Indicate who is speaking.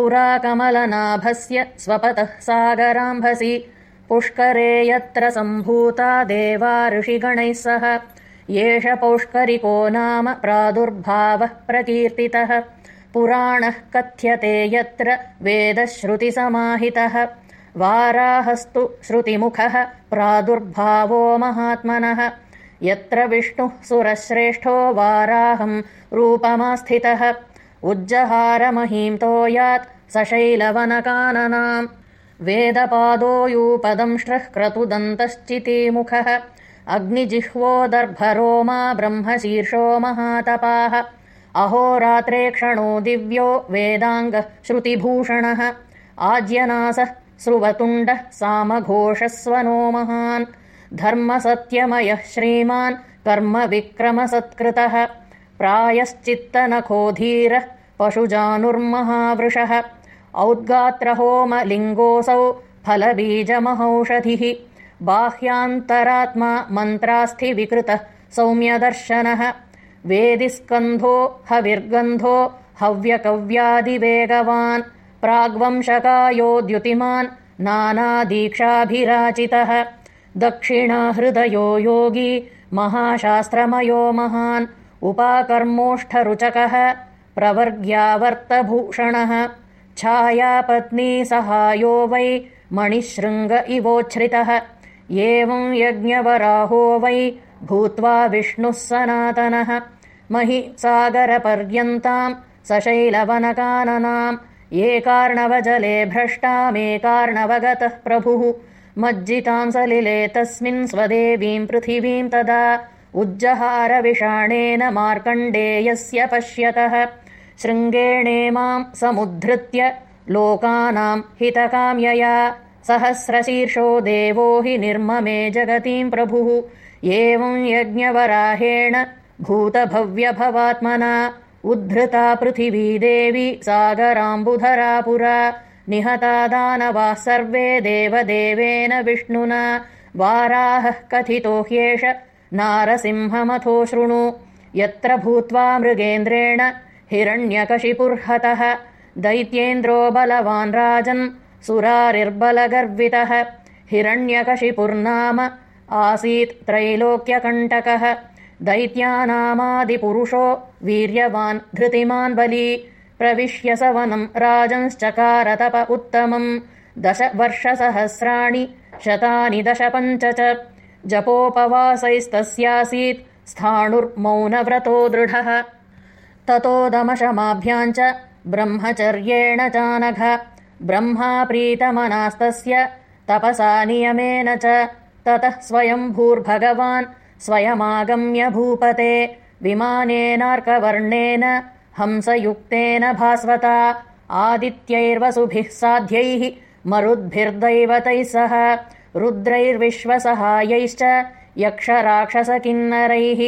Speaker 1: पुरा कमलनाभस्य स्वपतः सागराम्भसि। पुष्करे यत्र सम्भूता देवा ऋषिगणैः सह। एष पौष्करिको नाम प्रादुर्भावः प्रकीर्तितः। पुराणः कथ्यते यत्र वेदश्रुतिसमाहितः। वाराहस्तु श्रुतिमुखः प्रादुर्भावो महात्मनः। यत्र विष्णुः सुरश्रेष्ठो वाराहम् रूपमास्थितः उज्जहारमहीम्तोयात् सशैलवनकाननाम्। वेदपादो यूपदंष्ट्रः क्रतुदन्तश्चितीमुखः। अग्निजिह्वोदर्भरोमा ब्रह्मशीर्षो महातपाः। अहोरात्रेक्षणो दिव्यो वेदाङ्गः श्रुतिभूषणः। आज्यनासः स्रुवतुण्डः सामघोषस्वनो महान्। धर्मसत्यमयः श्रीमान् कर्मविक्रमसत्कृतः। प्रायश्चित्तनखोधीरः पशुजानुर्महावृषः। औद्गात्रहोमलिङ्गोऽसौ फलबीजमहौषधिः। बाह्यान्तरात्मा मन्त्रास्थिविकृतः सौम्यदर्शनः। वेदिस्कन्धो हविर्गन्धो हव्यकव्यादिवेगवान्। प्राग्वंशकायोद्युतिमान् नानादीक्षाभिराचितः। दक्षिणाहृदयो योगी महाशास्त्रमयो महान्। उपाकर्मोष्ठरुचकः प्रवर्ग्यावर्तभूषणः। छायापत्नीसहायो वै मणिशृङ्ग इवोच्छ्रितः। एवं यज्ञवराहो वै भूत्वा विष्णुः सनातनः। महि सागरपर्यन्ताम् सशैलवनकाननाम् एकार्णवजले भ्रष्टामेकार्णवगतः प्रभुः। मज्जितां सलिले तस्मिन् स्वदेवीम् पृथिवीम् तदा उज्जहारविषाणेन मार्कण्डेयस्य पश्यतः शृङ्गेणेमाम् समुद्धृत्य लोकानाम् हितकाम्यया सहस्रशीर्षो देवो हि निर्ममे जगतीम् प्रभुः एवम् यज्ञवराहेण भूतभव्यभवात्मना उद्धृता पृथिवी देवी सागराम्बुधरा पुरा निहता दानवाः सर्वे देवदेवेन विष्णुना वाराहः कथितो ह्येष नारसिंहमथो शृणु। यत्र भूत्वा मृगेन्द्रेण हिरण्यकशिपुर्हतः दैत्येन्द्रो बलवान् राजन् सुरारिर्बलगर्वितः हिरण्यकशिपुर्नाम आसीत् त्रैलोक्यकण्टकः दैत्यानामादिपुरुषो वीर्यवान् धृतिमान् बली प्रविश्य सवनम् राजंश्चकारतप उत्तमम् दशवर्षसहस्राणि शतानि दशपञ्च च जपोपवासैस्तस्यासीत्। स्थाणुर्मौनव्रतो दृढः। ततोदमशमाभ्याम् च ब्रह्मचर्येण चानघ। ब्रह्मा प्रीतमनास्तस्य तपसा नियमेन च। ततः स्वयम्भूर्भगवान् स्वयमागम्य भूपते। विमानेनार्कवर्णेन हंसयुक्तेन भास्वता। आदित्यैर्वसुभिः साध्यैः मरुद्भिर्दैवतैः सह रुद्रैर्विश्वसहायैश्च यक्षराक्षसकिन्नरैः